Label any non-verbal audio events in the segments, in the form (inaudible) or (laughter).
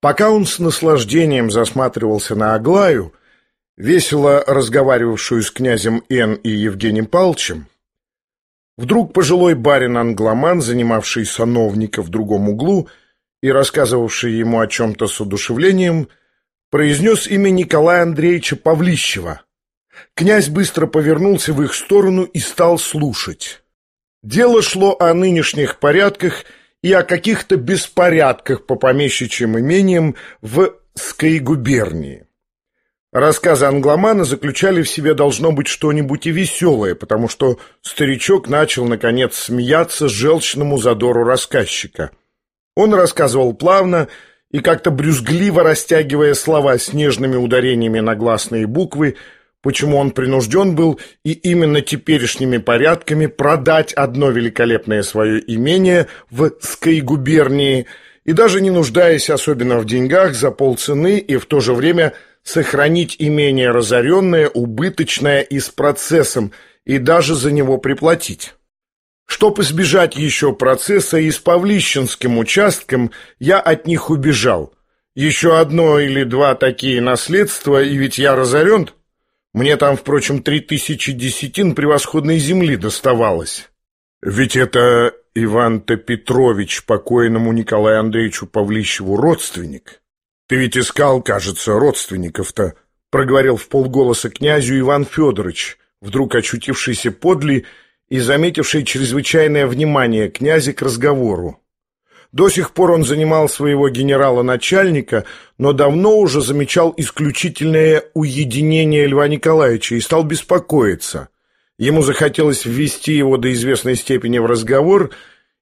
Пока он с наслаждением засматривался на Аглаю, весело разговаривавшую с князем Н и Евгением Павловичем, вдруг пожилой барин-англоман, занимавший сановника в другом углу и рассказывавший ему о чем-то с удушевлением, произнес имя Николая Андреевича Павлищева. Князь быстро повернулся в их сторону и стал слушать. Дело шло о нынешних порядках и о каких-то беспорядках по помещичьим имениям в Ской губернии. Рассказы англомана заключали в себе должно быть что-нибудь и веселое, потому что старичок начал, наконец, смеяться желчному задору рассказчика. Он рассказывал плавно и как-то брюзгливо растягивая слова с нежными ударениями на гласные буквы, почему он принужден был и именно теперешними порядками продать одно великолепное свое имение в Ской губернии, и даже не нуждаясь особенно в деньгах за полцены и в то же время – сохранить имение разоренное, убыточное и с процессом, и даже за него приплатить. Чтоб избежать еще процесса и с Павлищенским участком, я от них убежал. Еще одно или два такие наследства, и ведь я разорен. Мне там, впрочем, три тысячи десятин превосходной земли доставалось. Ведь это Иван-то Петрович, покойному Николаю Андреевичу Павлищеву, родственник. «Ты ведь искал, кажется, родственников-то», — проговорил в полголоса князю Иван Федорович, вдруг очутившийся подле и заметивший чрезвычайное внимание князя к разговору. До сих пор он занимал своего генерала-начальника, но давно уже замечал исключительное уединение Льва Николаевича и стал беспокоиться. Ему захотелось ввести его до известной степени в разговор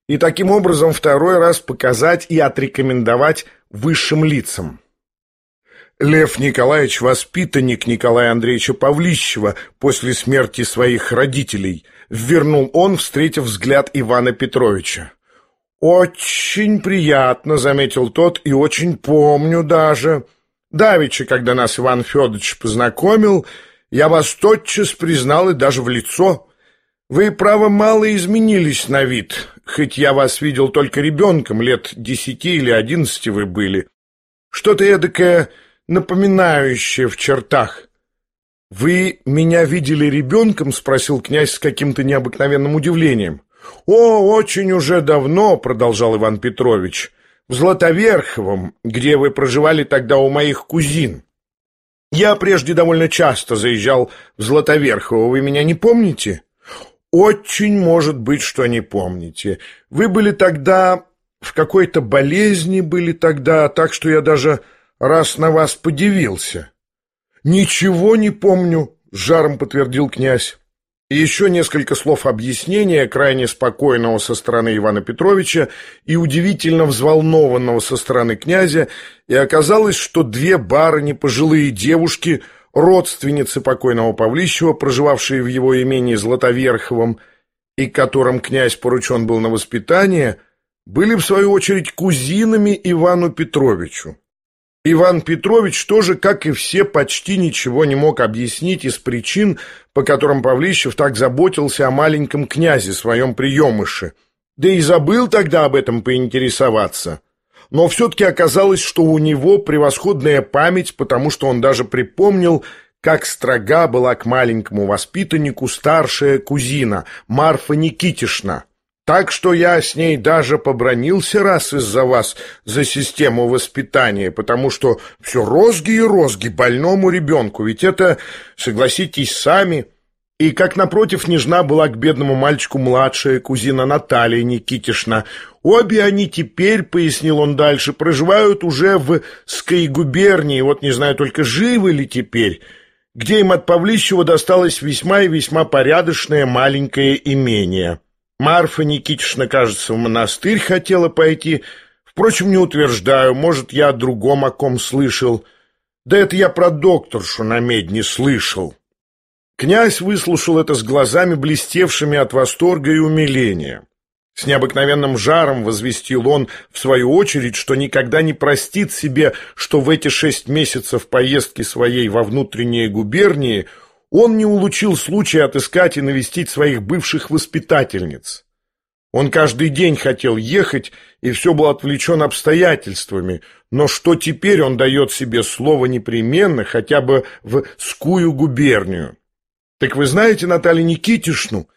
и таким образом второй раз показать и отрекомендовать высшим лицам. Лев Николаевич – воспитанник Николая Андреевича Павлищева после смерти своих родителей, вернул он, встретив взгляд Ивана Петровича. «Очень приятно», — заметил тот, — «и очень помню даже. Давеча, когда нас Иван Федорович познакомил, я вас тотчас признал и даже в лицо. Вы, право, мало изменились на вид, хоть я вас видел только ребенком, лет десяти или одиннадцати вы были. Что-то эдакое напоминающее в чертах. «Вы меня видели ребенком?» — спросил князь с каким-то необыкновенным удивлением. «О, очень уже давно», — продолжал Иван Петрович, — «в Златоверховом, где вы проживали тогда у моих кузин. Я прежде довольно часто заезжал в Златоверхово, вы меня не помните?» Очень может быть, что не помните. Вы были тогда в какой-то болезни были тогда, так что я даже раз на вас подивился. Ничего не помню, жаром подтвердил князь. Еще несколько слов объяснения, крайне спокойного со стороны Ивана Петровича и удивительно взволнованного со стороны князя, и оказалось, что две барыни, пожилые девушки, родственницы покойного Павлищева, проживавшие в его имении Златоверховом, и которым князь поручен был на воспитание, были, в свою очередь, кузинами Ивану Петровичу. Иван Петрович тоже, как и все, почти ничего не мог объяснить из причин, по которым Павлищев так заботился о маленьком князе, своем приемыше. Да и забыл тогда об этом поинтересоваться но все-таки оказалось, что у него превосходная память, потому что он даже припомнил, как строга была к маленькому воспитаннику старшая кузина Марфа Никитишна. Так что я с ней даже побронился раз из-за вас за систему воспитания, потому что все розги и розги больному ребенку, ведь это, согласитесь сами, и как напротив нежна была к бедному мальчику младшая кузина Наталья Никитишна. Обе они теперь, пояснил он дальше, проживают уже в Ской губернии, вот не знаю только, живы ли теперь, где им от Павлищева досталось весьма и весьма порядочное маленькое имение. Марфа Никитишна, кажется, в монастырь хотела пойти. Впрочем, не утверждаю, может, я о другом о ком слышал. Да это я про докторшу на медне слышал». Князь выслушал это с глазами, блестевшими от восторга и умиления. С необыкновенным жаром возвестил он, в свою очередь, что никогда не простит себе, что в эти шесть месяцев поездки своей во внутренние губернии он не улучил случая отыскать и навестить своих бывших воспитательниц. Он каждый день хотел ехать, и все был отвлечен обстоятельствами. Но что теперь он дает себе слово непременно, хотя бы в Скую губернию? Так вы знаете Наталью Никитишну?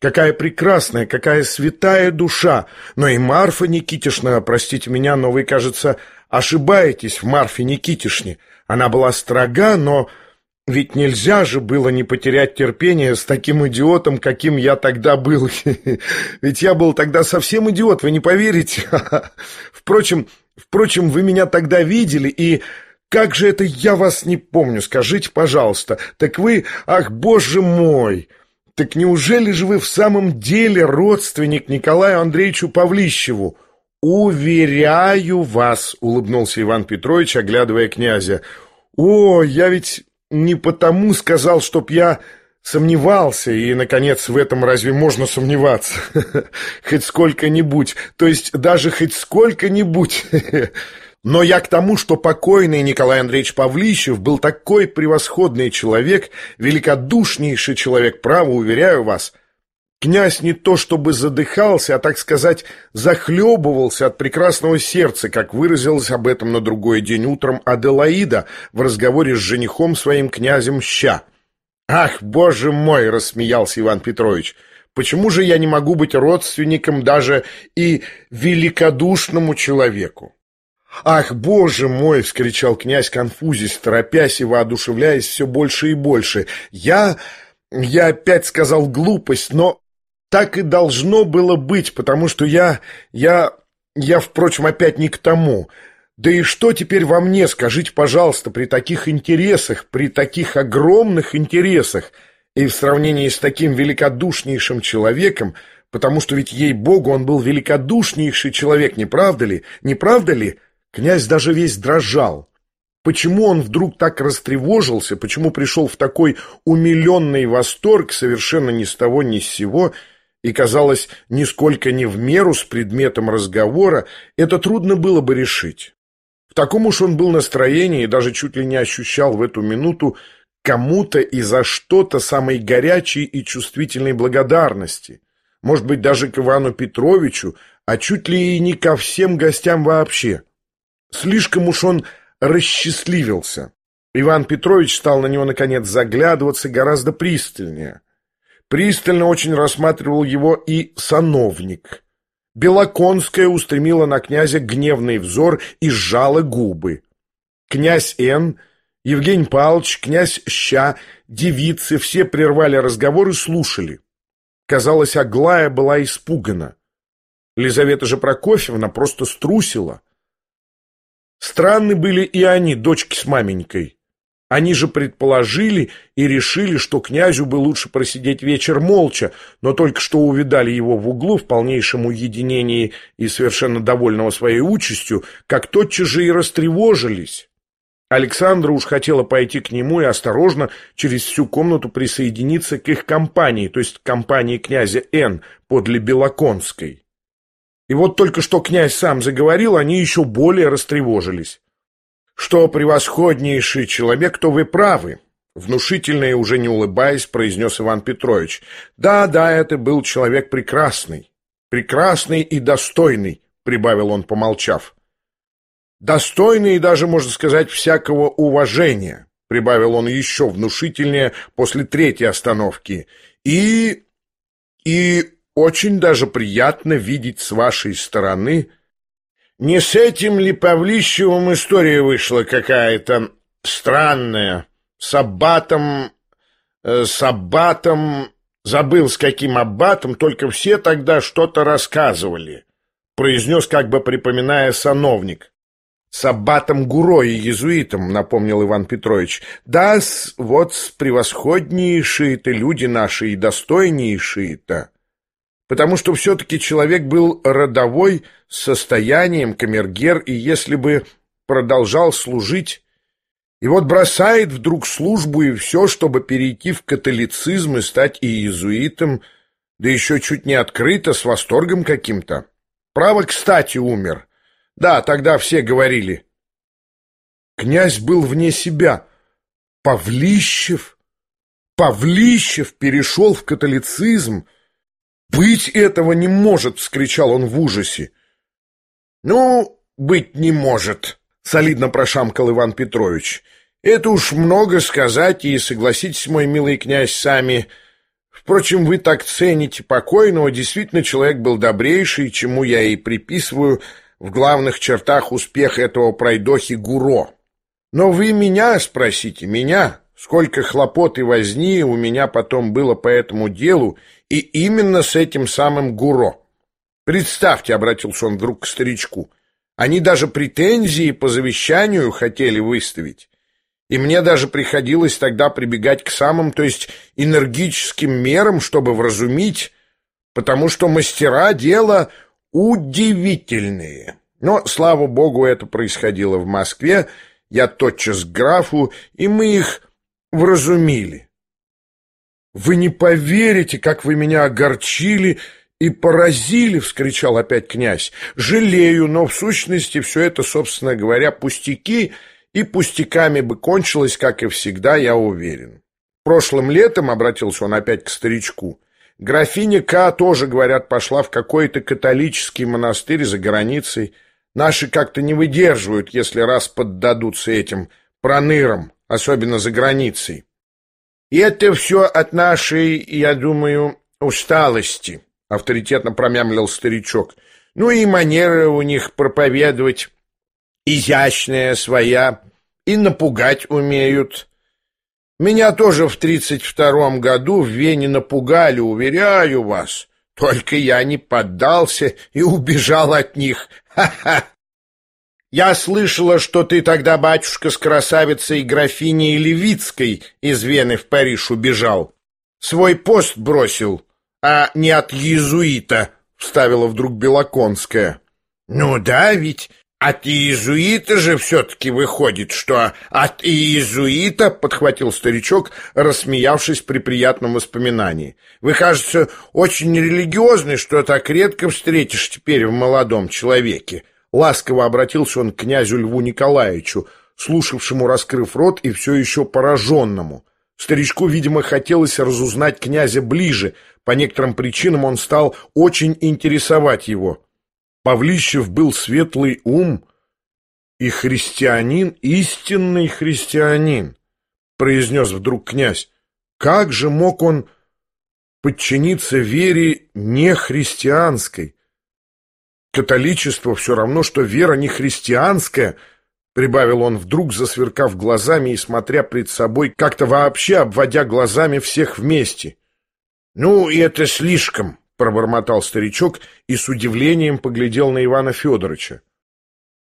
Какая прекрасная, какая святая душа! Но и Марфа Никитишна, простите меня, но вы, кажется, ошибаетесь в Марфе Никитишне. Она была строга, но ведь нельзя же было не потерять терпение с таким идиотом, каким я тогда был. (laughs) Ведь я был тогда совсем идиот, вы не поверите. (laughs) Впрочем, впрочем, вы меня тогда видели, и как же это я вас не помню, скажите, пожалуйста. Так вы, ах, боже мой! Так неужели же вы в самом деле родственник Николаю Андреевичу Павлищеву? «Уверяю вас», — улыбнулся Иван Петрович, оглядывая князя. «О, я ведь не потому сказал, чтоб я сомневался, и, наконец, в этом разве можно сомневаться? (laughs) Хоть сколько-нибудь, то есть даже хоть сколько-нибудь. (laughs) Но я к тому, что покойный Николай Андреевич Павлищев был такой превосходный человек, великодушнейший человек, право, уверяю вас, Князь не то чтобы задыхался, а, так сказать, захлебывался от прекрасного сердца, как выразилась об этом на другой день утром Аделаида в разговоре с женихом своим князем Ща. «Ах, боже мой!» — рассмеялся Иван Петрович. «Почему же я не могу быть родственником даже и великодушному человеку?» «Ах, боже мой!» — вскричал князь, конфузясь, торопясь и воодушевляясь все больше и больше. «Я... я опять сказал глупость, но так и должно было быть, потому что я... я... я, впрочем, опять не к тому. Да и что теперь во мне, скажите, пожалуйста, при таких интересах, при таких огромных интересах, и в сравнении с таким великодушнейшим человеком, потому что ведь, ей-богу, он был великодушнейший человек, не правда ли? Не правда ли? Князь даже весь дрожал. Почему он вдруг так растревожился, почему пришел в такой умиленный восторг, совершенно ни с того ни с сего, и казалось нисколько не в меру с предметом разговора, это трудно было бы решить. В таком уж он был настроении и даже чуть ли не ощущал в эту минуту кому-то и за что-то самой горячей и чувствительной благодарности. Может быть, даже к Ивану Петровичу, а чуть ли и не ко всем гостям вообще. Слишком уж он расчастливился. Иван Петрович стал на него, наконец, заглядываться гораздо пристальнее. Пристально очень рассматривал его и сановник. Белоконская устремила на князя гневный взор и сжала губы. Князь Н., Евгений Павлович, князь Ща, девицы все прервали разговор и слушали. Казалось, Аглая была испугана. Лизавета же Прокофьевна просто струсила. Странны были и они, дочки с маменькой. Они же предположили и решили, что князю бы лучше просидеть вечер молча, но только что увидали его в углу в полнейшем уединении и совершенно довольного своей участью, как тотчас же и растревожились. Александра уж хотела пойти к нему и осторожно через всю комнату присоединиться к их компании, то есть к компании князя Н. подле Белоконской. И вот только что князь сам заговорил, они еще более растревожились что превосходнейший человек, то вы правы, внушительно и уже не улыбаясь, произнес Иван Петрович. Да, да, это был человек прекрасный, прекрасный и достойный, прибавил он, помолчав. Достойный и даже, можно сказать, всякого уважения, прибавил он еще внушительнее после третьей остановки. И... и очень даже приятно видеть с вашей стороны не с этим ли Павлищевым история вышла какая-то странная? С аббатом... Э, с аббатом... Забыл, с каким аббатом, только все тогда что-то рассказывали. Произнес, как бы припоминая сановник. С аббатом Гуро и езуитом, напомнил Иван Петрович. Да, с, вот с превосходнейшие-то люди наши и достойнейшие-то потому что все-таки человек был родовой, состоянием, камергер, и если бы продолжал служить, и вот бросает вдруг службу и все, чтобы перейти в католицизм и стать иезуитом, да еще чуть не открыто, с восторгом каким-то. Право, кстати, умер. Да, тогда все говорили. Князь был вне себя. Павлищев? Павлищев перешел в католицизм — «Быть этого не может!» — вскричал он в ужасе. «Ну, быть не может!» — солидно прошамкал Иван Петрович. «Это уж много сказать, и согласитесь, мой милый князь, сами. Впрочем, вы так цените покойного, действительно, человек был добрейший, чему я и приписываю в главных чертах успех этого пройдохи Гуро. Но вы меня спросите, меня, сколько хлопот и возни у меня потом было по этому делу, и именно с этим самым Гуро. Представьте, — обратился он вдруг к старичку, — они даже претензии по завещанию хотели выставить. И мне даже приходилось тогда прибегать к самым, то есть энергическим мерам, чтобы вразумить, потому что мастера дела удивительные. Но, слава богу, это происходило в Москве, я тотчас к графу, и мы их вразумили. «Вы не поверите, как вы меня огорчили и поразили!» — вскричал опять князь. «Жалею, но в сущности все это, собственно говоря, пустяки, и пустяками бы кончилось, как и всегда, я уверен». Прошлым летом, — обратился он опять к старичку, — Графиня К. тоже, говорят, пошла в какой-то католический монастырь за границей. Наши как-то не выдерживают, если раз поддадутся этим пронырам, особенно за границей. И это все от нашей, я думаю, усталости, авторитетно промямлил старичок. Ну и манера у них проповедовать изящная своя, и напугать умеют. Меня тоже в тридцать втором году в Вене напугали, уверяю вас. Только я не поддался и убежал от них. Ха-ха! Я слышала, что ты тогда, батюшка, с красавицей графиней Левицкой из Вены в Париж убежал. Свой пост бросил, а не от иезуита, — вставила вдруг Белоконская. Ну да, ведь от иезуита же все-таки выходит, что от иезуита, подхватил старичок, рассмеявшись при приятном воспоминании. Вы, кажется, очень религиозный, что так редко встретишь теперь в молодом человеке. Ласково обратился он к князю Льву Николаевичу, слушавшему, раскрыв рот, и все еще пораженному. Старичку, видимо, хотелось разузнать князя ближе, по некоторым причинам он стал очень интересовать его. Павлищев был светлый ум и христианин, истинный христианин, произнес вдруг князь. Как же мог он подчиниться вере нехристианской? Католичество все равно, что вера не христианская, прибавил он вдруг, засверкав глазами и смотря пред собой, как-то вообще обводя глазами всех вместе. Ну, и это слишком, пробормотал старичок и с удивлением поглядел на Ивана Федоровича.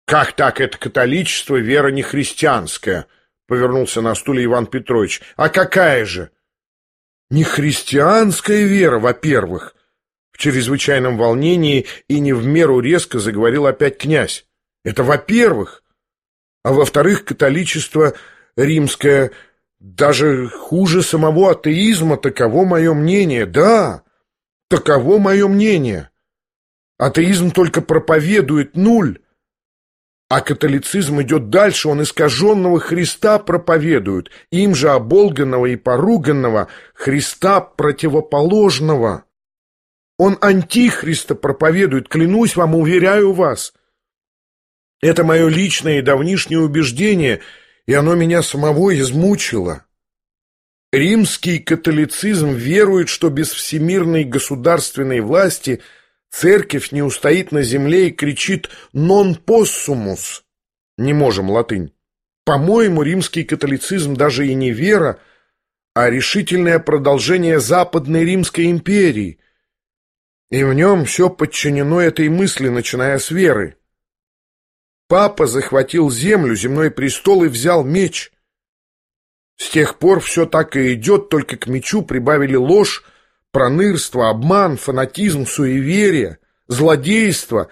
«Как так это католичество, вера не христианская?» — повернулся на стуле Иван Петрович. «А какая же?» «Не христианская вера, во-первых!» Чрезвычайном волнении и не в меру резко заговорил опять князь. «Это во-первых. А во-вторых, католичество римское даже хуже самого атеизма, таково мое мнение. Да, Таково мое мнение. Атеизм только проповедует нуль, а католицизм идет дальше, он искаженного Христа проповедует, им же оболганного и поруганного Христа противоположного. Он антихриста проповедует, клянусь вам, уверяю вас. Это мое личное и давнишнее убеждение, и оно меня самого измучило. Римский католицизм верует, что без всемирной государственной власти церковь не устоит на земле и кричит «non possumus» — «не можем» латынь. По-моему, римский католицизм даже и не вера, а решительное продолжение Западной Римской империи. И в нем все подчинено этой мысли, начиная с веры. Папа захватил землю, земной престол и взял меч — с тех пор все так и идет, только к мечу прибавили ложь, пронырство, обман, фанатизм, суеверие, злодейство.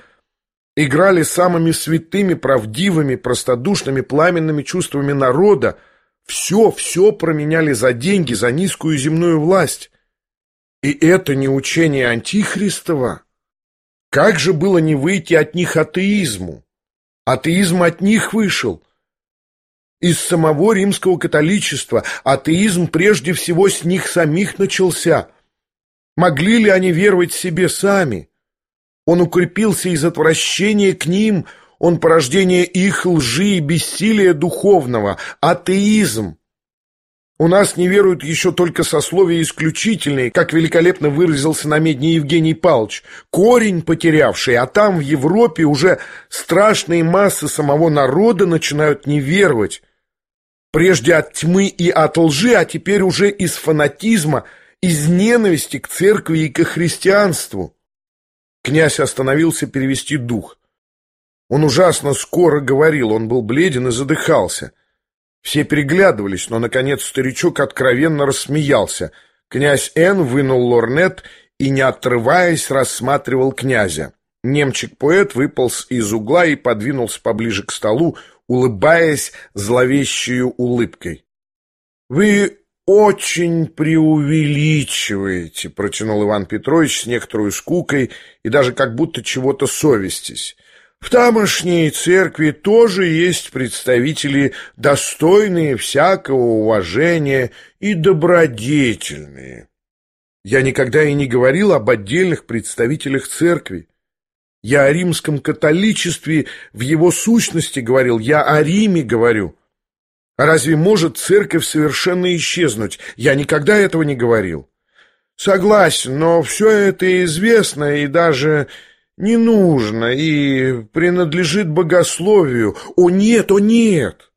Играли самыми святыми, правдивыми, простодушными, пламенными чувствами народа. Все, все променяли за деньги, за низкую земную власть. И это не учение Антихристова. Как же было не выйти от них атеизму? Атеизм от них вышел из самого римского католичества. Атеизм прежде всего с них самих начался. Могли ли они веровать себе сами? Он укрепился из отвращения к ним, он порождение их лжи и бессилия духовного, атеизм. У нас не веруют еще только сословия исключительные, как великолепно выразился на медне Евгений Павлович, корень потерявший, а там в Европе уже страшные массы самого народа начинают не веровать. Прежде от тьмы и от лжи, а теперь уже из фанатизма, из ненависти к церкви и к христианству. Князь остановился перевести дух. Он ужасно скоро говорил, он был бледен и задыхался. Все переглядывались, но, наконец, старичок откровенно рассмеялся. Князь Н. вынул лорнет и, не отрываясь, рассматривал князя. Немчик-поэт выполз из угла и подвинулся поближе к столу, улыбаясь зловещей улыбкой. «Вы очень преувеличиваете», — протянул Иван Петрович с некоторой скукой и даже как будто чего-то совестись. В тамошней церкви тоже есть представители, достойные всякого уважения и добродетельные. Я никогда и не говорил об отдельных представителях церкви. Я о римском католичестве в его сущности говорил, я о Риме говорю. А разве может церковь совершенно исчезнуть? Я никогда этого не говорил. Согласен, но все это известно и даже не нужно и принадлежит богословию. О нет, о нет!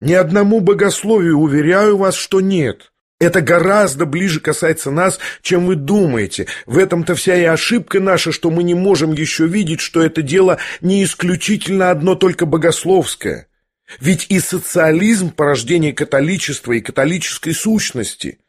Ни одному богословию, уверяю вас, что нет. Это гораздо ближе касается нас, чем вы думаете. В этом-то вся и ошибка наша, что мы не можем еще видеть, что это дело не исключительно одно только богословское. Ведь и социализм – порождение католичества и католической сущности –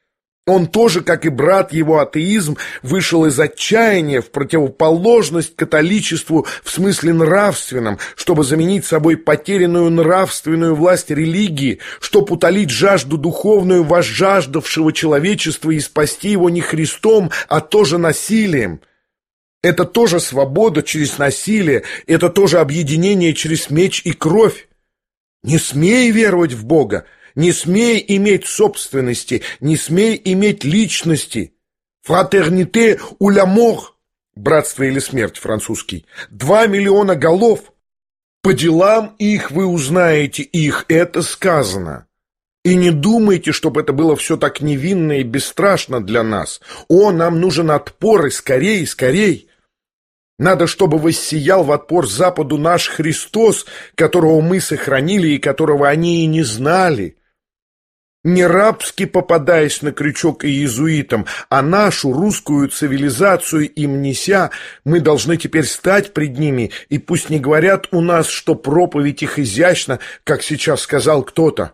он тоже, как и брат его атеизм, вышел из отчаяния в противоположность католичеству в смысле нравственном, чтобы заменить собой потерянную нравственную власть религии, чтобы утолить жажду духовную возжаждавшего человечества и спасти его не Христом, а тоже насилием. Это тоже свобода через насилие, это тоже объединение через меч и кровь. Не смей веровать в Бога, не смей иметь собственности, не смей иметь личности. Фратерните у лямор, братство или смерть французский, два миллиона голов. По делам их вы узнаете, их это сказано. И не думайте, чтобы это было все так невинно и бесстрашно для нас. О, нам нужен отпор, и скорей, скорей. Надо, чтобы воссиял в отпор Западу наш Христос, которого мы сохранили и которого они и не знали не рабски попадаясь на крючок иезуитам, а нашу русскую цивилизацию им неся, мы должны теперь стать пред ними, и пусть не говорят у нас, что проповедь их изящна, как сейчас сказал кто-то.